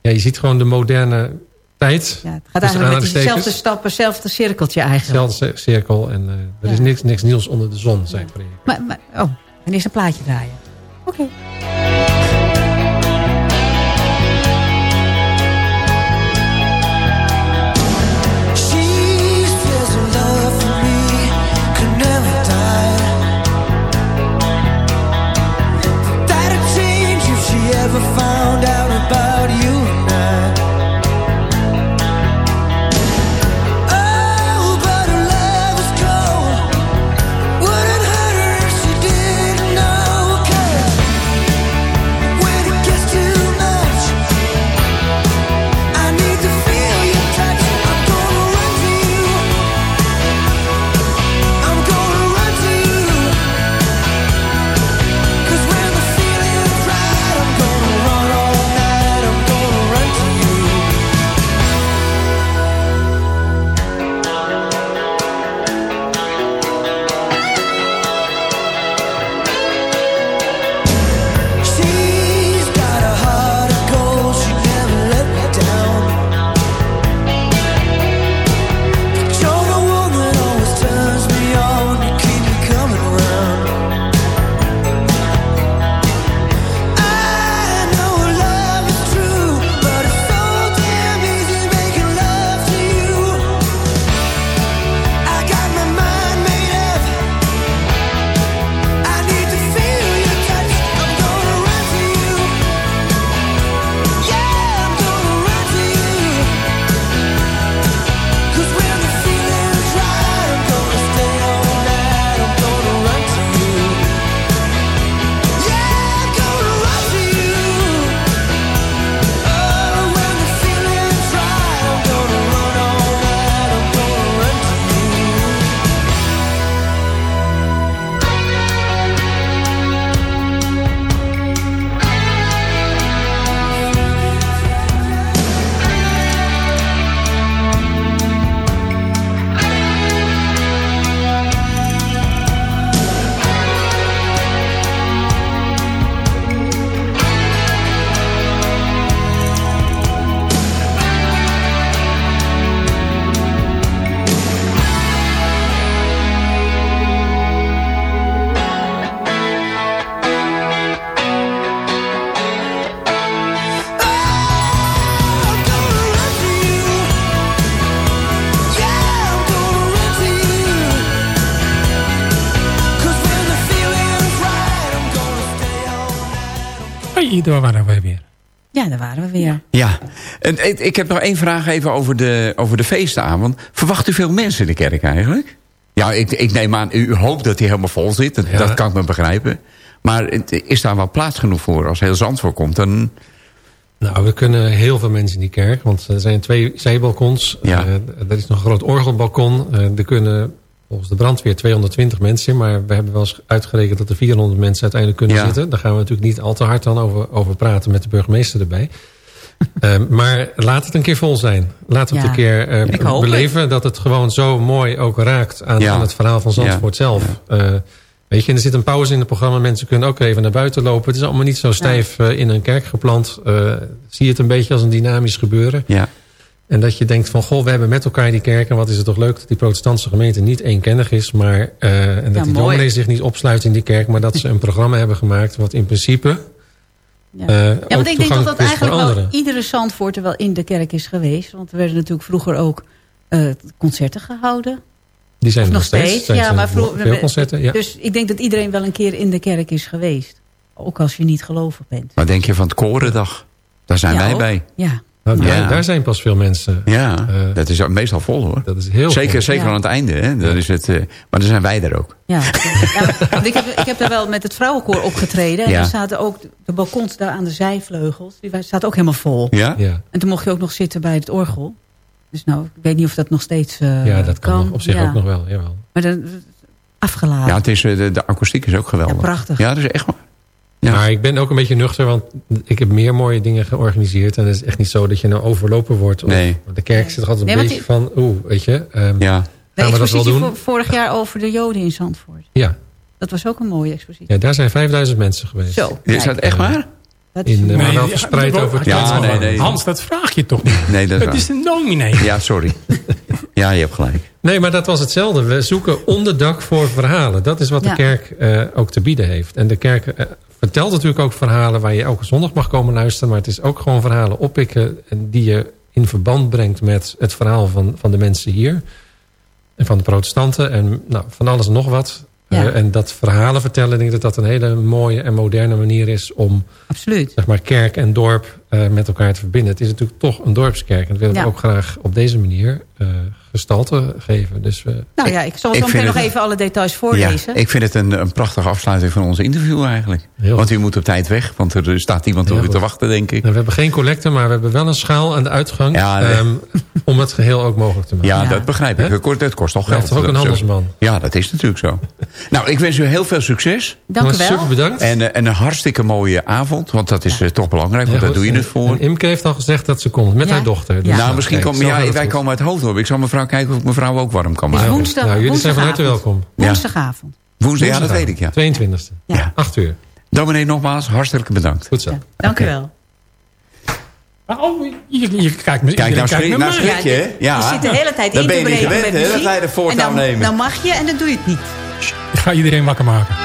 ja, je ziet gewoon de moderne tijd. ja, het gaat eigenlijk met diezelfde stappen, hetzelfde cirkeltje eigenlijk. Hetzelfde cirkel en eh, er is niks, niks nieuws onder de zon, zei Project. Maar, maar, oh, en eerst een plaatje draaien. Oké. Hoi, daar waren we weer. Ja, daar waren we weer. Ja, en ik, ik heb nog één vraag even over de, over de feestavond. Verwacht u veel mensen in de kerk eigenlijk? Ja, ik, ik neem aan, u hoopt dat hij helemaal vol zit. Dat, Ja. dat kan ik me begrijpen. Maar is daar wel plaats genoeg voor? Als heel Zandvoort komt, dan... Nou, we kunnen heel veel mensen in die kerk. Want er zijn twee zijbalkons. Ja. Eh, er is nog een groot orgelbalkon. Eh, er kunnen volgens de brandweer 220 mensen in. Maar we hebben wel eens uitgerekend dat er 400 mensen uiteindelijk kunnen Ja. zitten. Daar gaan we natuurlijk niet al te hard dan over, over praten met de burgemeester erbij. Eh, maar laat het een keer vol zijn. Laat het Ja, een keer eh, beleven dat het gewoon zo mooi ook raakt aan, Ja. aan het verhaal van Zandvoort zelf. Eh, weet je, en er zit een pauze in het programma. Mensen kunnen ook even naar buiten lopen. Het is allemaal niet zo stijf eh, in een kerk geplant. Eh, zie het een beetje als een dynamisch gebeuren. Ja, En dat je denkt van, goh, we hebben met elkaar die kerk. En wat is het toch leuk dat die protestantse gemeente niet eenkennig is. Maar, eh, en dat Ja, die mooi. dominee zich niet opsluit in die kerk. Maar dat ze een programma hebben gemaakt wat in principe... Ja. eh, Ja, ook want ik denk dat dat eigenlijk wel iedere Zandvoorter wel in de kerk is geweest. Want er werden natuurlijk vroeger ook eh, concerten gehouden. Die zijn er nog steeds. Zijn, ja, zijn maar vroeger, veel concerten, ja. Dus ik denk dat iedereen wel een keer in de kerk is geweest. Ook als je niet gelovig bent. wat denk je van het Korendag? Daar zijn Ja, wij ook. bij. Ja. Nou, daar, Ja. daar zijn pas veel mensen. Ja, Eh, dat is meestal vol hoor. Dat is heel Zeker, zeker Ja. aan het einde. Hè? Dan is het, eh, maar dan zijn wij er ook. Ja, ja want ik, heb, ik heb daar wel met het vrouwenkoor opgetreden. En Ja. er zaten ook de balkons daar aan de zijvleugels. Die zaten ook helemaal vol. Ja? Ja, En toen mocht je ook nog zitten bij het orgel. Dus nou, ik weet niet of dat nog steeds eh, ja, dat kan, op zich Ja. ook nog wel. Jawel. Maar dan, afgeladen. Ja, het is, de, de akoestiek is ook geweldig. Ja, prachtig. Ja, dat is echt. Ja. Maar ik ben ook een beetje nuchter, want ik heb meer mooie dingen georganiseerd. En het is echt niet zo dat je nou overlopen wordt. Of, Nee. De kerk zit er altijd een Nee, beetje van, oeh, weet je. ehm, Ja. de gaan we dat wel doen? vorig jaar over de Joden in Zandvoort. Ja. Dat was ook een mooie expositie. ja, daar zijn 5000 mensen geweest. Zo. Is dat echt waar? dat is In, eh, maar Nee, wel ja, verspreid over het Ja, land. nee, nee. Hans, dat vraag je toch niet? Nee, dat is Het is waar. een dominee. Ja, sorry. Ja, je hebt gelijk. Nee, maar dat was hetzelfde. We zoeken onderdak voor verhalen. Dat is wat Ja. de kerk eh, ook te bieden heeft. En de kerk eh, vertelt natuurlijk ook verhalen... waar je elke zondag mag komen luisteren. Maar het is ook gewoon verhalen oppikken... en die je in verband brengt met het verhaal van, van de mensen hier. En van de protestanten. En nou, van alles en nog wat. Ja. Eh, en dat verhalen vertellen, ik denk dat dat een hele mooie en moderne manier is... om Absoluut. zeg maar, kerk en dorp eh, met elkaar te verbinden. Het is natuurlijk toch een dorpskerk. En dat willen Ja. we ook graag op deze manier eh, gestalte geven. Dus we Nou ja, ik zal ik zo meteen nog het- even alle details Ja, voorlezen. ik vind het een, een prachtige afsluiting van onze interview eigenlijk. Heel Want u moet op tijd weg, want er staat iemand op u te wachten, denk ik. Nou, we hebben geen collecte, maar we hebben wel een schaal aan de uitgang. Ja, nee. ehm, om het geheel ook mogelijk te maken. Ja, Ja. dat begrijp ik. Het kost, het kost toch geld. heeft toch ook een Dat is handelsman. Ja, dat is natuurlijk zo. nou, ik wens u heel veel succes. Dank u Jongens, wel. Super bedankt. En, eh, en een hartstikke mooie avond. Want dat is eh, toch belangrijk, Ja, want goed. doe je het En- voor. En Imke heeft al gezegd dat ze komt met Ja. haar dochter. Dus Ja. Nou, misschien kijk, komen ja, wij goed. komen uit Hoofddorp. Ik zal mevrouw kijken of mevrouw ook warm kan Is maken. woensdag, Nou, jullie zijn van harte woensdagavond. welkom. Woensdagavond. Woensdag, ja, dat weet ik, ja. 22e. Ja. 8 uur. Dominee, nogmaals, hartelijk bedankt. Goed zo. Ja, dank u wel. Oh, je, je kijkt me Kijk, nou schrik, nou schrik je, hè? Ja. je zit de hele tijd Dan in ben te je niet breken gewend, hè, dat wij de voortouw nemen. dan mag je en dan doe je het niet. Ik ga iedereen wakker maken.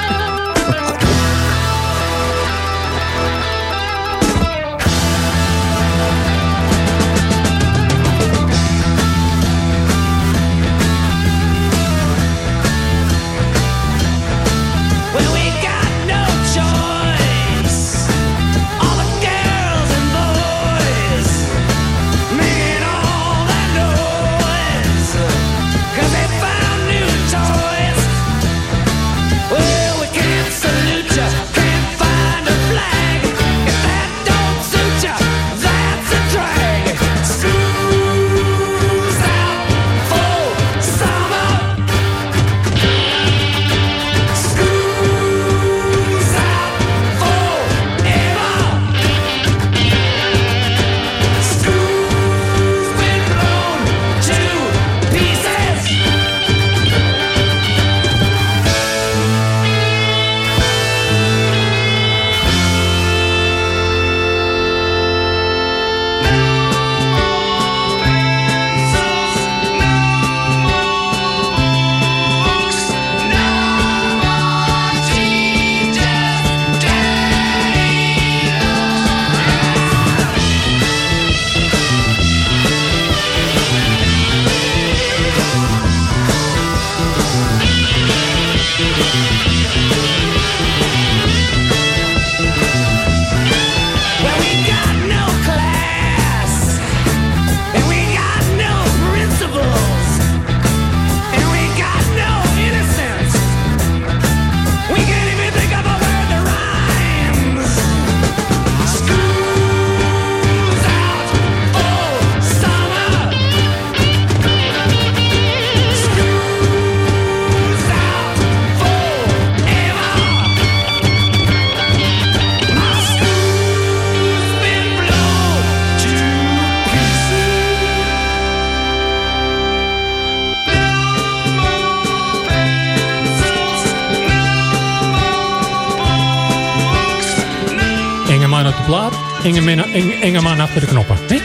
Plaat. Enge, man- enge, enge man achter de knoppen. hè?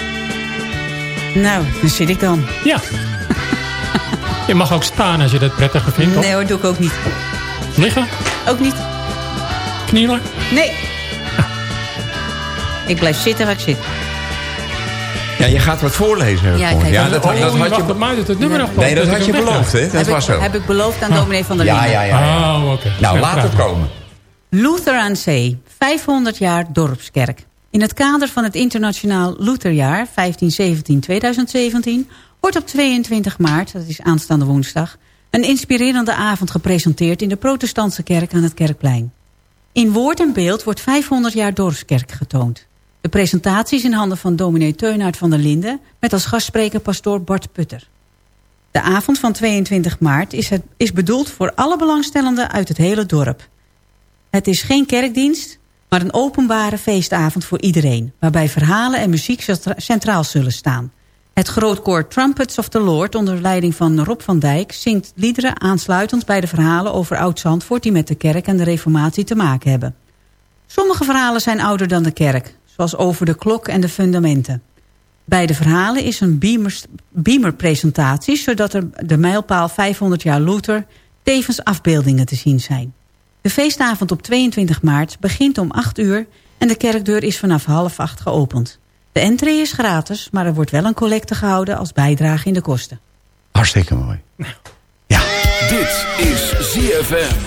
Nou, dan zit ik dan. Ja. je mag ook staan als je dat prettiger vindt. toch? Nee hoor, doe ik ook niet. Liggen? Ook niet. Knielen? Nee. Ik blijf zitten waar ik zit. Ja, je gaat wat voorlezen. Ja, dat, Oh, dat had je... op mij dat het nummer nog Nee, dat had je beloofd, hè? Dat heb was ik, zo. Heb ik beloofd aan dominee van der Linden. ja, ja. ja. Oh, oké. Nou, laat het komen. Luther aan Zee, 500 jaar dorpskerk. In het kader van het internationaal Lutherjaar 1517-2017... wordt op 22 maart, dat is aanstaande woensdag... een inspirerende avond gepresenteerd in de protestantse kerk aan het Kerkplein. In woord en beeld wordt 500 jaar dorpskerk getoond. De presentatie is in handen van dominee Teunaert van der Linden... met als gastspreker pastoor Bart Putter. De avond van 22 maart is, is bedoeld voor alle belangstellenden uit het hele dorp. Het is geen kerkdienst, maar een openbare feestavond voor iedereen... waarbij verhalen en muziek centra- centraal zullen staan. Het grootkoor Trumpets of the Lord onder leiding van Rob van Dijk... zingt liederen aansluitend bij de verhalen over Oud-Zandvoort... die met de kerk en de reformatie te maken hebben. Sommige verhalen zijn ouder dan de kerk, zoals over de klok en de fundamenten. Bij de verhalen is een beamerpresentatie... zodat er de mijlpaal 500 jaar Luther tevens afbeeldingen te zien zijn. De feestavond op 22 maart begint om 8 uur... en de kerkdeur is vanaf half 8 geopend. De entree is gratis, maar er wordt wel een collecte gehouden... als bijdrage in de kosten. Hartstikke mooi. Dit is ZFM.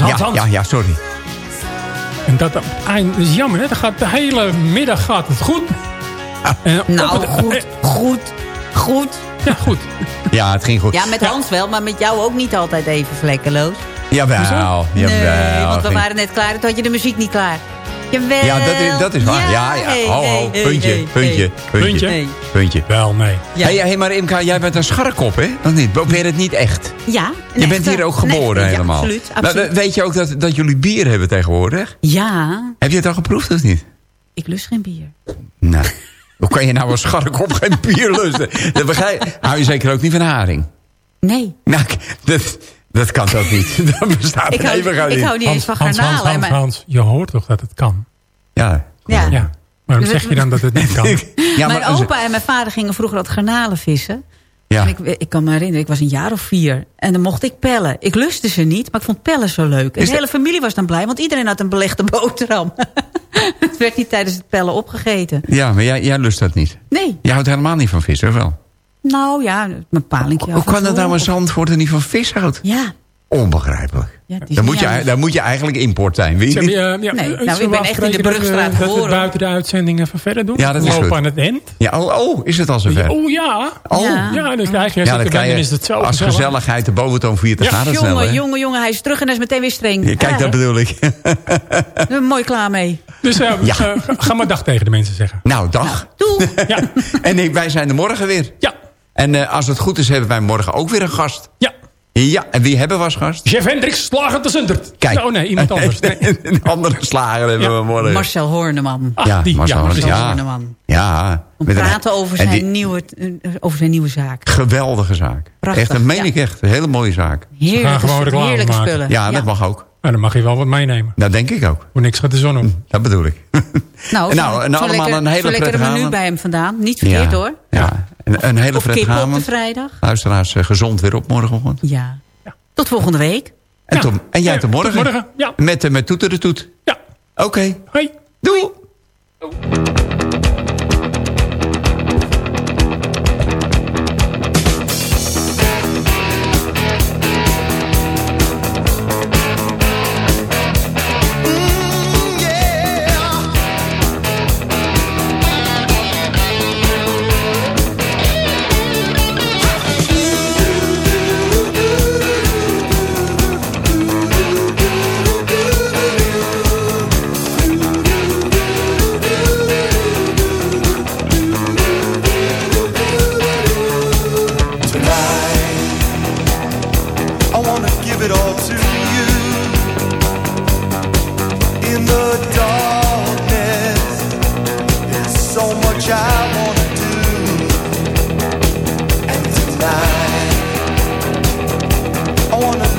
Hans, Hans, ja, Hans. ja, ja, sorry. En dat, dat eind is jammer, hè? Dat gaat, de hele middag gaat het goed. En op Nou, het- goed, eh, goed, goed. Ja, goed. Ja, het ging goed. Ja, met Hans wel, maar met jou ook niet altijd even vlekkeloos. Jawel, jawel. nee, want we waren net klaar. Toen had je de muziek niet klaar. Jawel. Ja, dat is, dat is waar. Ja, ja. hey, Ho, ho, hey, hey, puntje, hey, puntje, hey. puntje, Puntje? puntje. Wel, nee. Ja. Hey, hey, maar Imka, jij bent een scharrekop, hè? Of niet? Ben je het niet echt? Ja, een Je bent hier ook een geboren helemaal. absoluut, weet je ook dat, dat jullie bier hebben tegenwoordig? Ja, Heb je het al geproefd of niet? ik lust geen bier. Nou, hoe kan je nou als scharrekop geen bier lusten? Dat begrijp, hou je zeker ook niet van haring? Nee. Nou, dat, dat kan toch niet? Dat bestaat Ik er hou, evengoed ik niet. hou niet eens van Hans, Hans, garnalen. Hans, maar- Hans, je hoort toch dat het kan? Ja. ja. Ja. Waarom zeg je dan dat het niet kan? ja, mijn als- opa en mijn vader gingen vroeger wat garnalen vissen. Ja. En ik, ik kan me herinneren, ik was een jaar of vier. En dan mocht ik pellen. Ik lustte ze niet, maar ik vond pellen zo leuk. En Is de dat- hele familie was dan blij, want iedereen had een belegde boterham. het werd niet tijdens het pellen opgegeten. Ja, maar jij, jij lust dat niet. Nee, Je houdt helemaal niet van vis, of wel? Nou ja, mijn palingje. Hoe kan dat nou een Zandvoort er niet van vis houdt? Ja. Onbegrijpelijk. ja is moet, je, dan moet je eigenlijk import zijn. Weet je niet? eh, ja, Nee, eh, nou, ik we ben echt in de dat Brugstraat Dat we geboren. buiten de uitzending even verder doen. Ja, dat is we lopen goed. aan het eind. Ja, oh, oh, is het al zover? Oh ja. Oh. Ja. Ja, dan krijg je Ja, dan kan is je het zo als gezellig. gezelligheid de boventoon 40 Ja, graden. Jongen, jongen, jongen, hij is terug en hij is meteen weer streng. Ja, Kijk, dat bedoel ik. Daar ben ik mooi klaar mee. Dus eh, Ja. eh, ga maar dag tegen de mensen zeggen. nou, dag. Doei. Ja, En wij zijn er morgen weer. ja, En eh, als het goed is, hebben wij morgen ook weer een gast. ja. Ja, en wie hebben we als gast? Chef Hendricks, slagen te Zundert. Kijk. Oh nee, iemand anders. Nee. een andere slager hebben Ja. we morgen. Marcel Horneman. Ja, die, Marcel ja. Marcel ja. Horneman. Ja. Om met een- praten over en zijn, die- nieuwe, eh, over zijn nieuwe zaak. Geweldige zaak. Prachtig, echt, dat meen ja. ik echt. Een hele mooie zaak. Heerlijke, heerlijke spullen. Ja, dat mag ook. Nou, dan mag je wel wat meenemen. Dat denk ik ook. Voor niks gaat de zon op. Dat bedoel ik. Nou, Nou, nou, allemaal lekker, een hele zo lekker prettige menu bij hem vandaan. Niet verkeerd hoor. Ja, een, een hele prettige avond. vrijdag. Luisteraars, eh, gezond weer op morgenochtend. Ja. Tot volgende week. En, Ja. tot, en jij Ja, tot morgen. tot morgen, ja. Met, eh, met toeter de toet. Ja, Oké. hoi. Doei.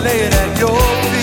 Lay it at your feet.